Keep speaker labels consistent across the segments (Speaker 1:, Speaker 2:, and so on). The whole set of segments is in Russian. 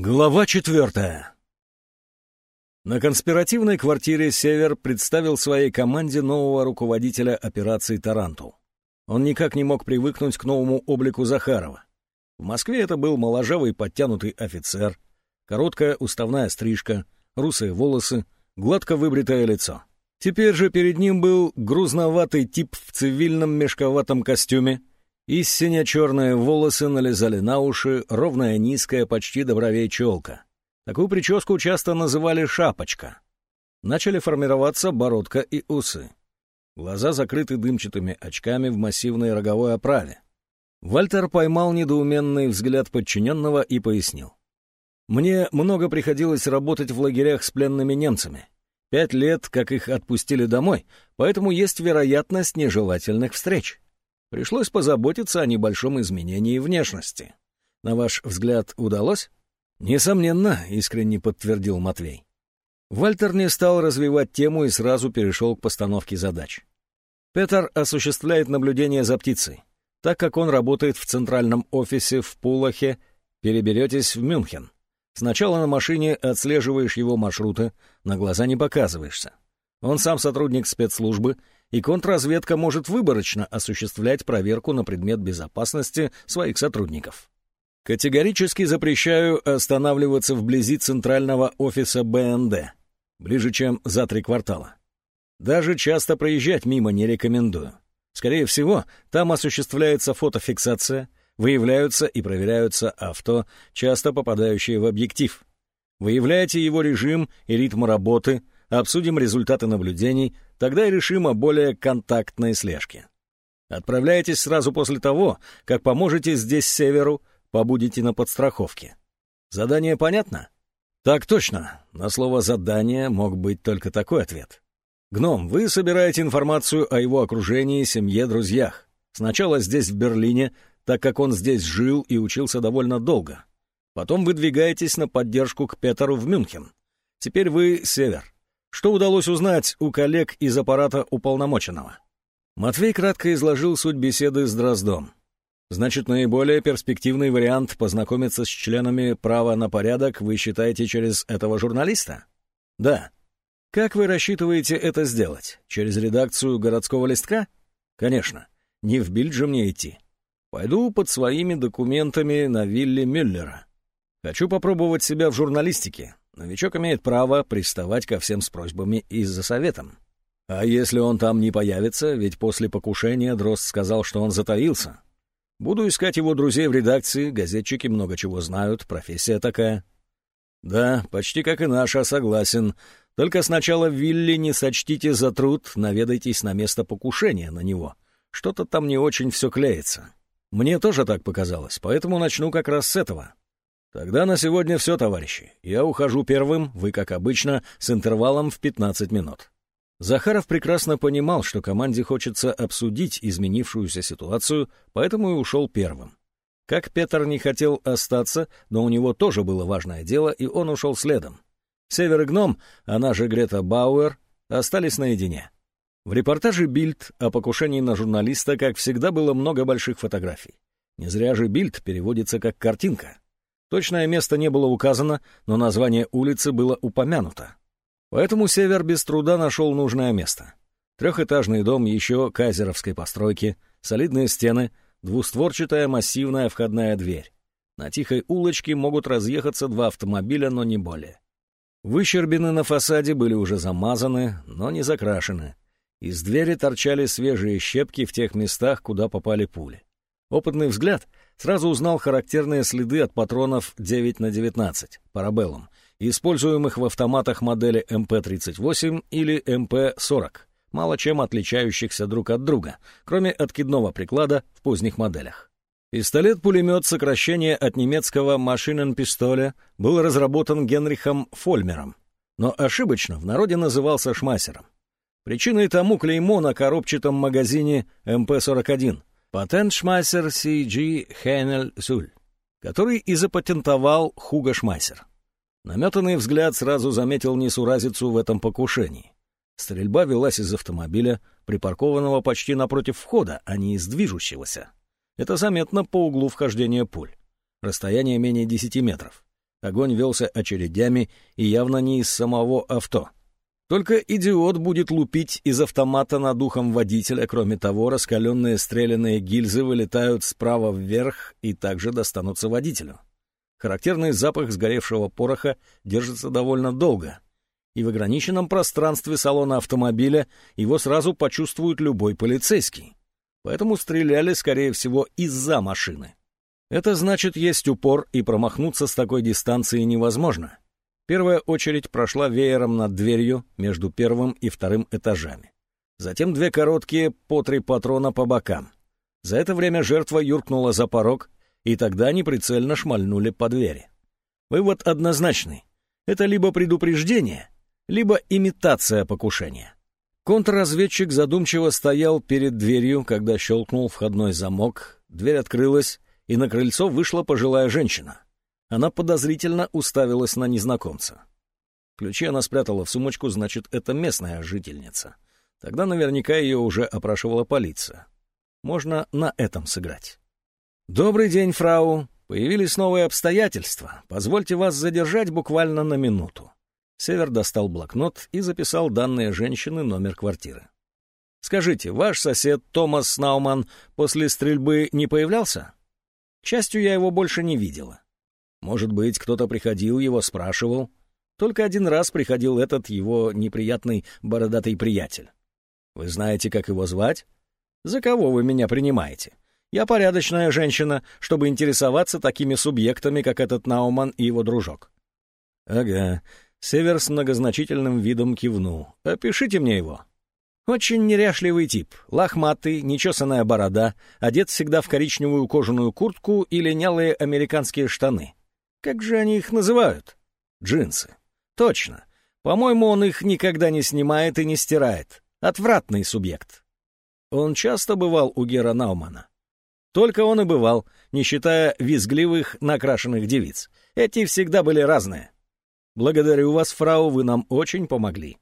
Speaker 1: Глава четвертая. На конспиративной квартире «Север» представил своей команде нового руководителя операции «Тарантул». Он никак не мог привыкнуть к новому облику Захарова. В Москве это был моложавый подтянутый офицер, короткая уставная стрижка, русые волосы, гладко выбритое лицо. Теперь же перед ним был грузноватый тип в цивильном мешковатом костюме, и сине-черные волосы налезали на уши, ровная низкая, почти до бровей челка. Такую прическу часто называли «шапочка». Начали формироваться бородка и усы. Глаза закрыты дымчатыми очками в массивной роговой оправе. Вальтер поймал недоуменный взгляд подчиненного и пояснил. «Мне много приходилось работать в лагерях с пленными немцами. Пять лет, как их отпустили домой, поэтому есть вероятность нежелательных встреч. Пришлось позаботиться о небольшом изменении внешности. На ваш взгляд, удалось? Несомненно, искренне подтвердил Матвей. Вальтер не стал развивать тему и сразу перешел к постановке задач. Петер осуществляет наблюдение за птицей. Так как он работает в центральном офисе в Пулахе, переберетесь в Мюнхен. Сначала на машине отслеживаешь его маршруты, на глаза не показываешься. Он сам сотрудник спецслужбы и контрразведка может выборочно осуществлять проверку на предмет безопасности своих сотрудников. Категорически запрещаю останавливаться вблизи центрального офиса БНД, ближе, чем за три квартала. Даже часто проезжать мимо не рекомендую. Скорее всего, там осуществляется фотофиксация, выявляются и проверяются авто, часто попадающие в объектив. Выявляйте его режим и ритм работы — обсудим результаты наблюдений, тогда и решим о более контактной слежке. Отправляйтесь сразу после того, как поможете здесь северу, побудете на подстраховке. Задание понятно? Так точно. На слово «задание» мог быть только такой ответ. Гном, вы собираете информацию о его окружении, семье, друзьях. Сначала здесь, в Берлине, так как он здесь жил и учился довольно долго. Потом выдвигаетесь на поддержку к Петеру в Мюнхен. Теперь вы север. Что удалось узнать у коллег из аппарата уполномоченного? Матвей кратко изложил суть беседы с Дроздом. Значит, наиболее перспективный вариант познакомиться с членами права на порядок вы считаете через этого журналиста? Да. Как вы рассчитываете это сделать? Через редакцию городского листка? Конечно. Не в Бильд же мне идти. Пойду под своими документами на вилле Мюллера. Хочу попробовать себя в журналистике. Новичок имеет право приставать ко всем с просьбами и за советом. А если он там не появится, ведь после покушения Дрозд сказал, что он затаился. Буду искать его друзей в редакции, газетчики много чего знают, профессия такая. Да, почти как и наша, согласен. Только сначала Вилли не сочтите за труд, наведайтесь на место покушения на него. Что-то там не очень все клеится. Мне тоже так показалось, поэтому начну как раз с этого. Тогда на сегодня все, товарищи. Я ухожу первым, вы, как обычно, с интервалом в 15 минут. Захаров прекрасно понимал, что команде хочется обсудить изменившуюся ситуацию, поэтому и ушел первым. Как Петр не хотел остаться, но у него тоже было важное дело, и он ушел следом. Север и Гном, она же Грета Бауэр, остались наедине. В репортаже «Бильд» о покушении на журналиста, как всегда, было много больших фотографий. Не зря же «Бильд» переводится как «картинка». Точное место не было указано, но название улицы было упомянуто. Поэтому Север без труда нашел нужное место. Трехэтажный дом еще казеровской постройки, солидные стены, двустворчатая массивная входная дверь. На тихой улочке могут разъехаться два автомобиля, но не более. Выщербины на фасаде были уже замазаны, но не закрашены. Из двери торчали свежие щепки в тех местах, куда попали пули. Опытный взгляд сразу узнал характерные следы от патронов 9 на 19 парабеллум, используемых в автоматах модели МП-38 или МП-40, мало чем отличающихся друг от друга, кроме откидного приклада в поздних моделях. Пистолет-пулемет сокращения от немецкого «Машиненпистоля» был разработан Генрихом Фольмером, но ошибочно в народе назывался «Шмассером». Причиной тому клеймо на коробчатом магазине МП-41, Патентшмайсер C.G. Хейнель Зуль, который и запатентовал Хуга Шмайсер. Наметанный взгляд сразу заметил несуразицу в этом покушении. Стрельба велась из автомобиля, припаркованного почти напротив входа, а не из движущегося. Это заметно по углу вхождения пуль. Расстояние менее 10 метров. Огонь велся очередями и явно не из самого авто. Только идиот будет лупить из автомата над духом водителя. Кроме того, раскаленные стрелянные гильзы вылетают справа вверх и также достанутся водителю. Характерный запах сгоревшего пороха держится довольно долго, и в ограниченном пространстве салона автомобиля его сразу почувствует любой полицейский. Поэтому стреляли, скорее всего, из-за машины. Это значит, есть упор, и промахнуться с такой дистанции невозможно. Первая очередь прошла веером над дверью между первым и вторым этажами. Затем две короткие по три патрона по бокам. За это время жертва юркнула за порог, и тогда они прицельно шмальнули по двери. Вывод однозначный. Это либо предупреждение, либо имитация покушения. Контрразведчик задумчиво стоял перед дверью, когда щелкнул входной замок, дверь открылась, и на крыльцо вышла пожилая женщина. Она подозрительно уставилась на незнакомца. Ключи она спрятала в сумочку, значит, это местная жительница. Тогда наверняка ее уже опрашивала полиция. Можно на этом сыграть. «Добрый день, фрау. Появились новые обстоятельства. Позвольте вас задержать буквально на минуту». Север достал блокнот и записал данные женщины номер квартиры. «Скажите, ваш сосед Томас Науман после стрельбы не появлялся?» К счастью, я его больше не видела. Может быть, кто-то приходил, его спрашивал. Только один раз приходил этот его неприятный бородатый приятель. Вы знаете, как его звать? За кого вы меня принимаете? Я порядочная женщина, чтобы интересоваться такими субъектами, как этот Науман и его дружок. Ага. Север с многозначительным видом кивнул. Опишите мне его. Очень неряшливый тип, лохматый, нечесанная борода, одет всегда в коричневую кожаную куртку и линялые американские штаны. Как же они их называют? Джинсы. Точно. По-моему, он их никогда не снимает и не стирает. Отвратный субъект. Он часто бывал у Гера Наумана. Только он и бывал, не считая визгливых накрашенных девиц. Эти всегда были разные. Благодарю вас, фрау, вы нам очень помогли.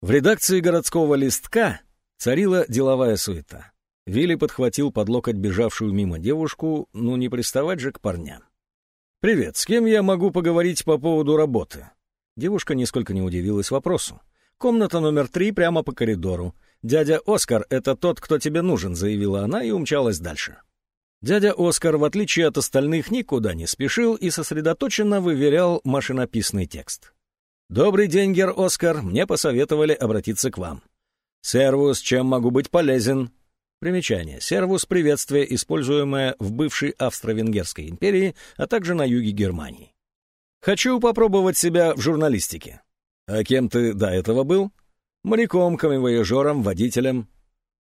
Speaker 1: В редакции городского листка царила деловая суета. Вилли подхватил под локоть бежавшую мимо девушку, ну не приставать же к парням. «Привет, с кем я могу поговорить по поводу работы?» Девушка нисколько не удивилась вопросу. «Комната номер три прямо по коридору. Дядя Оскар — это тот, кто тебе нужен», — заявила она и умчалась дальше. Дядя Оскар, в отличие от остальных, никуда не спешил и сосредоточенно выверял машинописный текст. «Добрый день, Гер Оскар. Мне посоветовали обратиться к вам. Сервус, чем могу быть полезен?» Примечание. Сервус — приветствие, используемое в бывшей Австро-Венгерской империи, а также на юге Германии. «Хочу попробовать себя в журналистике». «А кем ты до этого был?» «Моряком, камевояжером, водителем».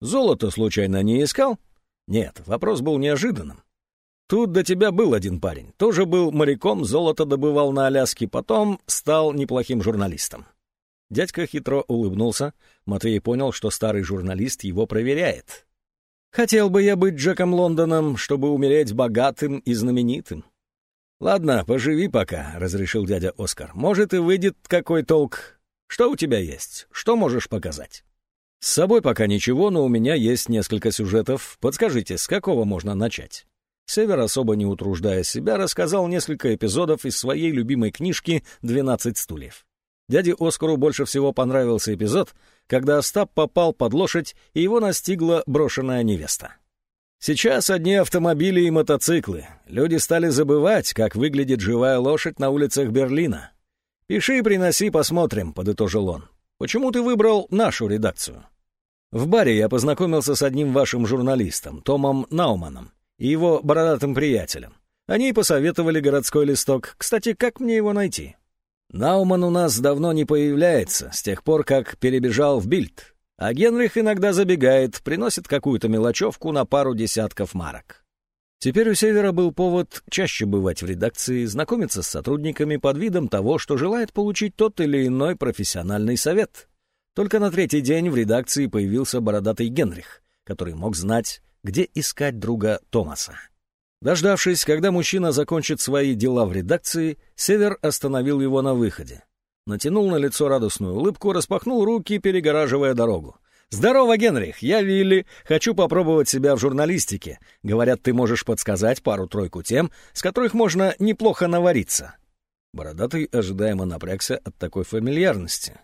Speaker 1: «Золото, случайно, не искал?» «Нет, вопрос был неожиданным. Тут до тебя был один парень. Тоже был моряком, золото добывал на Аляске, потом стал неплохим журналистом. Дядька хитро улыбнулся. Матвей понял, что старый журналист его проверяет. «Хотел бы я быть Джеком Лондоном, чтобы умереть богатым и знаменитым». «Ладно, поживи пока», — разрешил дядя Оскар. «Может, и выйдет какой толк. Что у тебя есть? Что можешь показать?» «С собой пока ничего, но у меня есть несколько сюжетов. Подскажите, с какого можно начать?» Север, особо не утруждая себя, рассказал несколько эпизодов из своей любимой книжки «12 стульев». Дяде Оскару больше всего понравился эпизод, когда Остап попал под лошадь, и его настигла брошенная невеста. Сейчас одни автомобили и мотоциклы. Люди стали забывать, как выглядит живая лошадь на улицах Берлина. «Пиши, приноси, посмотрим», — подытожил он. «Почему ты выбрал нашу редакцию?» «В баре я познакомился с одним вашим журналистом, Томом Науманом и его бородатым приятелем. Они посоветовали городской листок. Кстати, как мне его найти? Науман у нас давно не появляется, с тех пор, как перебежал в Бильд. А Генрих иногда забегает, приносит какую-то мелочевку на пару десятков марок. Теперь у Севера был повод чаще бывать в редакции, знакомиться с сотрудниками под видом того, что желает получить тот или иной профессиональный совет. Только на третий день в редакции появился бородатый Генрих, который мог знать где искать друга Томаса. Дождавшись, когда мужчина закончит свои дела в редакции, Север остановил его на выходе. Натянул на лицо радостную улыбку, распахнул руки, перегораживая дорогу. «Здорово, Генрих! Я Вилли. Хочу попробовать себя в журналистике. Говорят, ты можешь подсказать пару-тройку тем, с которых можно неплохо навариться. Бородатый ожидаемо напрягся от такой фамильярности.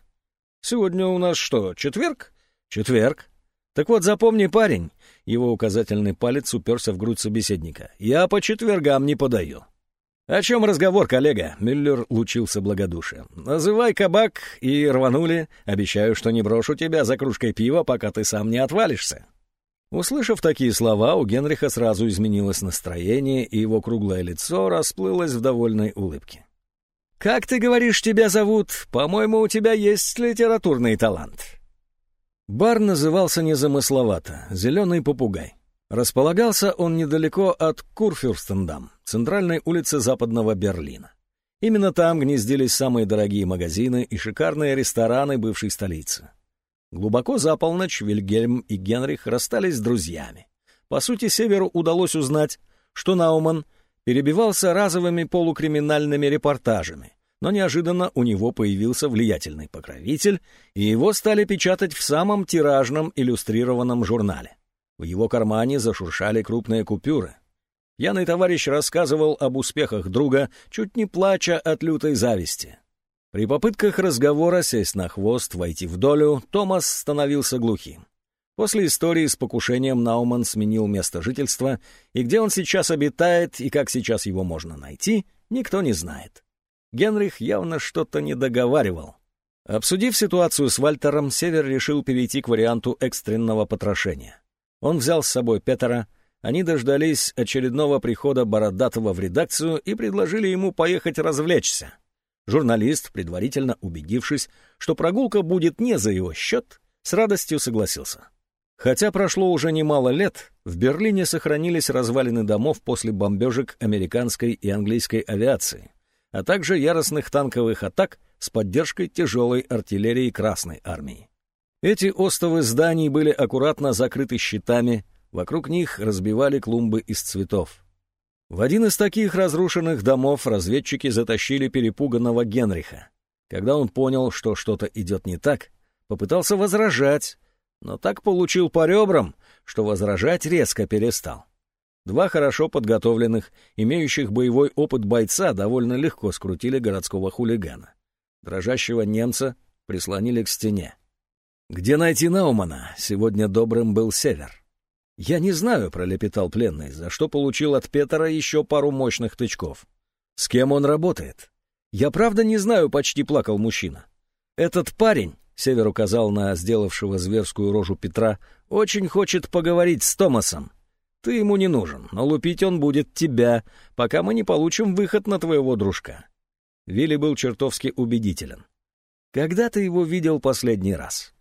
Speaker 1: «Сегодня у нас что, четверг?» «Четверг. Так вот, запомни, парень». Его указательный палец уперся в грудь собеседника. «Я по четвергам не подаю». «О чем разговор, коллега?» — Мюллер лучился благодушием. «Называй кабак и рванули. Обещаю, что не брошу тебя за кружкой пива, пока ты сам не отвалишься». Услышав такие слова, у Генриха сразу изменилось настроение, и его круглое лицо расплылось в довольной улыбке. «Как ты говоришь, тебя зовут? По-моему, у тебя есть литературный талант». Бар назывался незамысловато «Зеленый попугай». Располагался он недалеко от Курфюрстендам, центральной улицы западного Берлина. Именно там гнездились самые дорогие магазины и шикарные рестораны бывшей столицы. Глубоко за полночь Вильгельм и Генрих расстались с друзьями. По сути, Северу удалось узнать, что Науман перебивался разовыми полукриминальными репортажами, но неожиданно у него появился влиятельный покровитель, и его стали печатать в самом тиражном иллюстрированном журнале. В его кармане зашуршали крупные купюры. Пьяный товарищ рассказывал об успехах друга, чуть не плача от лютой зависти. При попытках разговора сесть на хвост, войти в долю, Томас становился глухим. После истории с покушением Науман сменил место жительства, и где он сейчас обитает и как сейчас его можно найти, никто не знает. Генрих явно что-то не договаривал. Обсудив ситуацию с Вальтером, Север решил перейти к варианту экстренного потрошения. Он взял с собой Петера, они дождались очередного прихода Бородатого в редакцию и предложили ему поехать развлечься. Журналист, предварительно убедившись, что прогулка будет не за его счет, с радостью согласился. Хотя прошло уже немало лет, в Берлине сохранились развалины домов после бомбежек американской и английской авиации, а также яростных танковых атак с поддержкой тяжелой артиллерии Красной армии. Эти остовы зданий были аккуратно закрыты щитами, вокруг них разбивали клумбы из цветов. В один из таких разрушенных домов разведчики затащили перепуганного Генриха. Когда он понял, что что-то идет не так, попытался возражать, но так получил по ребрам, что возражать резко перестал. Два хорошо подготовленных, имеющих боевой опыт бойца довольно легко скрутили городского хулигана. Дрожащего немца прислонили к стене. Где найти Наумана? Сегодня добрым был север. «Я не знаю», — пролепетал пленный, за что получил от Петера еще пару мощных тычков. «С кем он работает?» «Я правда не знаю», — почти плакал мужчина. «Этот парень», — Север указал на сделавшего зверскую рожу Петра, — «очень хочет поговорить с Томасом. Ты ему не нужен, но лупить он будет тебя, пока мы не получим выход на твоего дружка». Вилли был чертовски убедителен. «Когда ты его видел последний раз?»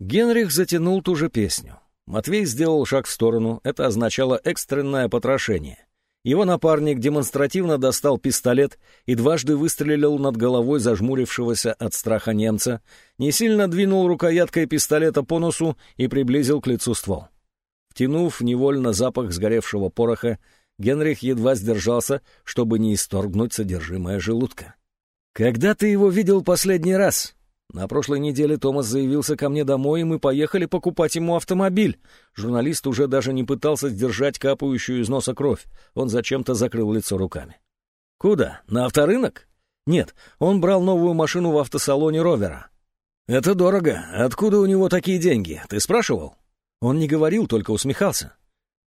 Speaker 1: Генрих затянул ту же песню. Матвей сделал шаг в сторону, это означало экстренное потрошение. Его напарник демонстративно достал пистолет и дважды выстрелил над головой зажмурившегося от страха немца, не сильно двинул рукояткой пистолета по носу и приблизил к лицу ствол. Втянув невольно запах сгоревшего пороха, Генрих едва сдержался, чтобы не исторгнуть содержимое желудка. «Когда ты его видел последний раз?» На прошлой неделе Томас заявился ко мне домой, и мы поехали покупать ему автомобиль. Журналист уже даже не пытался сдержать капающую из носа кровь. Он зачем-то закрыл лицо руками. «Куда? На авторынок?» «Нет, он брал новую машину в автосалоне Ровера». «Это дорого. Откуда у него такие деньги? Ты спрашивал?» Он не говорил, только усмехался.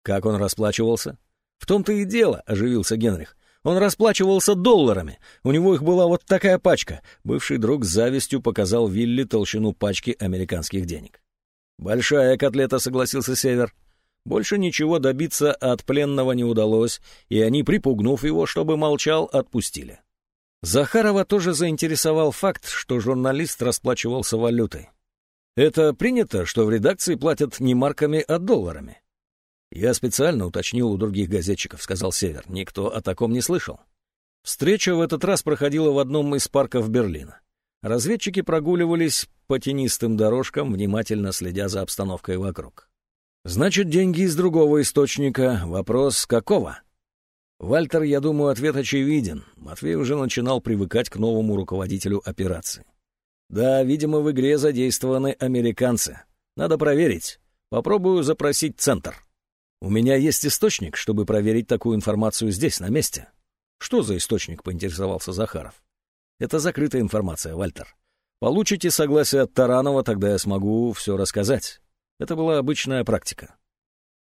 Speaker 1: «Как он расплачивался?» «В том-то и дело», — оживился Генрих. Он расплачивался долларами. У него их была вот такая пачка. Бывший друг с завистью показал Вилли толщину пачки американских денег. «Большая котлета», — согласился Север. Больше ничего добиться от пленного не удалось, и они, припугнув его, чтобы молчал, отпустили. Захарова тоже заинтересовал факт, что журналист расплачивался валютой. Это принято, что в редакции платят не марками, а долларами. «Я специально уточнил у других газетчиков», — сказал Север. «Никто о таком не слышал». Встреча в этот раз проходила в одном из парков Берлина. Разведчики прогуливались по тенистым дорожкам, внимательно следя за обстановкой вокруг. «Значит, деньги из другого источника. Вопрос, какого?» Вальтер, я думаю, ответ очевиден. Матвей уже начинал привыкать к новому руководителю операции. Да, видимо, в игре задействованы американцы. Надо проверить. Попробую запросить центр. У меня есть источник, чтобы проверить такую информацию здесь, на месте. Что за источник, поинтересовался Захаров. Это закрытая информация, Вальтер. Получите согласие от Таранова, тогда я смогу все рассказать. Это была обычная практика.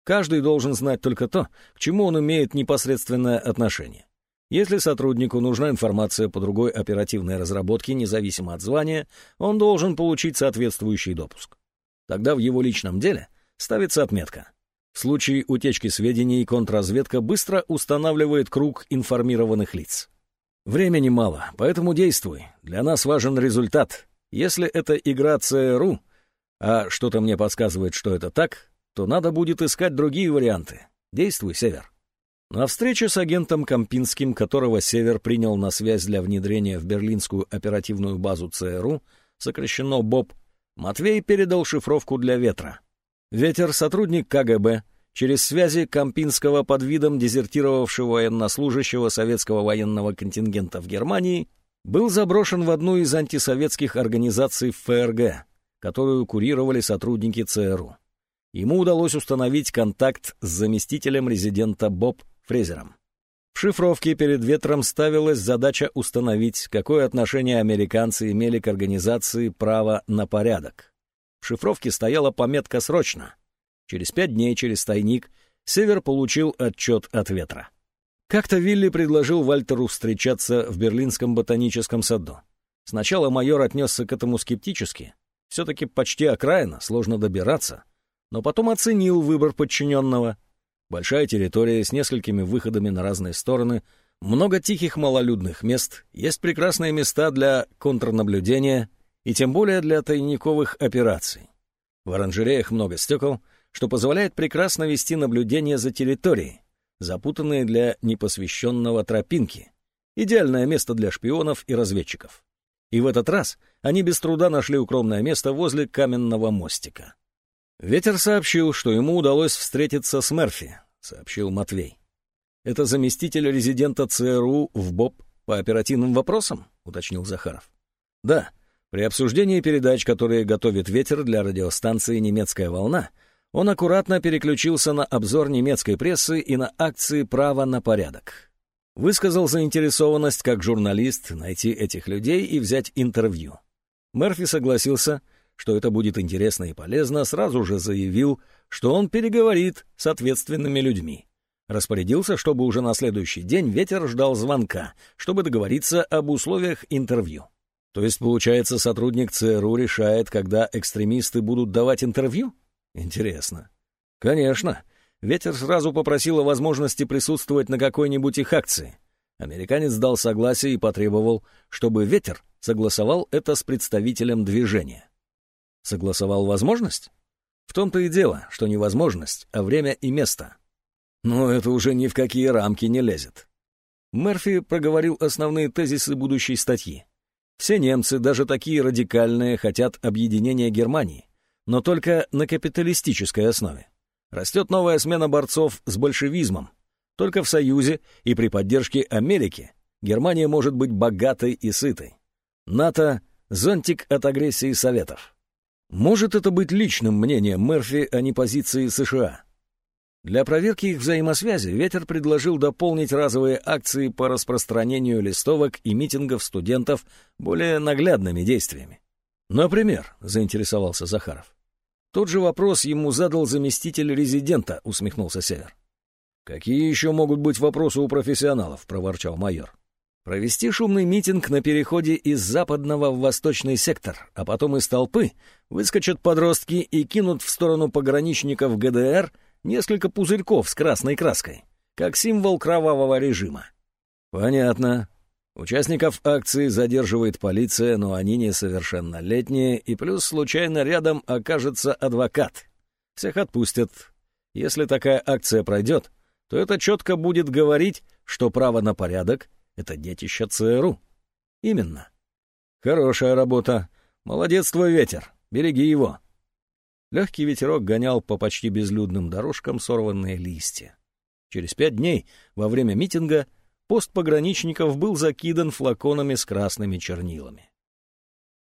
Speaker 1: Каждый должен знать только то, к чему он имеет непосредственное отношение. Если сотруднику нужна информация по другой оперативной разработке, независимо от звания, он должен получить соответствующий допуск. Тогда в его личном деле ставится отметка. В случае утечки сведений контрразведка быстро устанавливает круг информированных лиц. Времени мало, поэтому действуй. Для нас важен результат. Если это игра ЦРУ, а что-то мне подсказывает, что это так, то надо будет искать другие варианты. Действуй, Север. На встрече с агентом Кампинским, которого Север принял на связь для внедрения в берлинскую оперативную базу ЦРУ, сокращено БОБ, Матвей передал шифровку для Ветра. Ветер — сотрудник КГБ, через связи Кампинского под видом дезертировавшего военнослужащего советского военного контингента в Германии, был заброшен в одну из антисоветских организаций ФРГ, которую курировали сотрудники ЦРУ. Ему удалось установить контакт с заместителем резидента Боб Фрезером. В шифровке перед ветром ставилась задача установить, какое отношение американцы имели к организации права на порядок. В шифровке стояла пометка «Срочно». Через пять дней через тайник Север получил отчет от ветра. Как-то Вилли предложил Вальтеру встречаться в Берлинском ботаническом саду. Сначала майор отнесся к этому скептически. Все-таки почти окраина, сложно добираться. Но потом оценил выбор подчиненного — Большая территория с несколькими выходами на разные стороны, много тихих малолюдных мест, есть прекрасные места для контрнаблюдения и тем более для тайниковых операций. В оранжереях много стекол, что позволяет прекрасно вести наблюдение за территорией, запутанные для непосвященного тропинки. Идеальное место для шпионов и разведчиков. И в этот раз они без труда нашли укромное место возле каменного мостика. Ветер сообщил, что ему удалось встретиться с Мерфи, сообщил Матвей. Это заместитель резидента ЦРУ в БОП по оперативным вопросам, уточнил Захаров. Да, при обсуждении передач, которые готовит ветер для радиостанции «Немецкая волна», он аккуратно переключился на обзор немецкой прессы и на акции «Право на порядок». Высказал заинтересованность как журналист найти этих людей и взять интервью. Мерфи согласился — что это будет интересно и полезно, сразу же заявил, что он переговорит с ответственными людьми. Распорядился, чтобы уже на следующий день ветер ждал звонка, чтобы договориться об условиях интервью. То есть, получается, сотрудник ЦРУ решает, когда экстремисты будут давать интервью? Интересно. Конечно. Ветер сразу попросил о возможности присутствовать на какой-нибудь их акции. Американец дал согласие и потребовал, чтобы ветер согласовал это с представителем движения. Согласовал возможность? В том-то и дело, что не возможность, а время и место. Но это уже ни в какие рамки не лезет. Мерфи проговорил основные тезисы будущей статьи. Все немцы, даже такие радикальные, хотят объединения Германии, но только на капиталистической основе. Растет новая смена борцов с большевизмом. Только в союзе и при поддержке Америки Германия может быть богатой и сытой. НАТО — зонтик от агрессии Советов. Может это быть личным мнением Мерфи, а не позиции США? Для проверки их взаимосвязи Ветер предложил дополнить разовые акции по распространению листовок и митингов студентов более наглядными действиями. «Например», — заинтересовался Захаров. Тот же вопрос ему задал заместитель резидента, усмехнулся Север. «Какие еще могут быть вопросы у профессионалов?» — проворчал майор. Провести шумный митинг на переходе из западного в восточный сектор, а потом из толпы выскочат подростки и кинут в сторону пограничников ГДР несколько пузырьков с красной краской, как символ кровавого режима. Понятно. Участников акции задерживает полиция, но они несовершеннолетние, и плюс случайно рядом окажется адвокат. Всех отпустят. Если такая акция пройдет, то это четко будет говорить, что право на порядок — это детище ЦРУ. Именно. Хорошая работа. Молодец твой ветер. Береги его. Легкий ветерок гонял по почти безлюдным дорожкам сорванные листья. Через пять дней, во время митинга, пост пограничников был закидан флаконами с красными чернилами.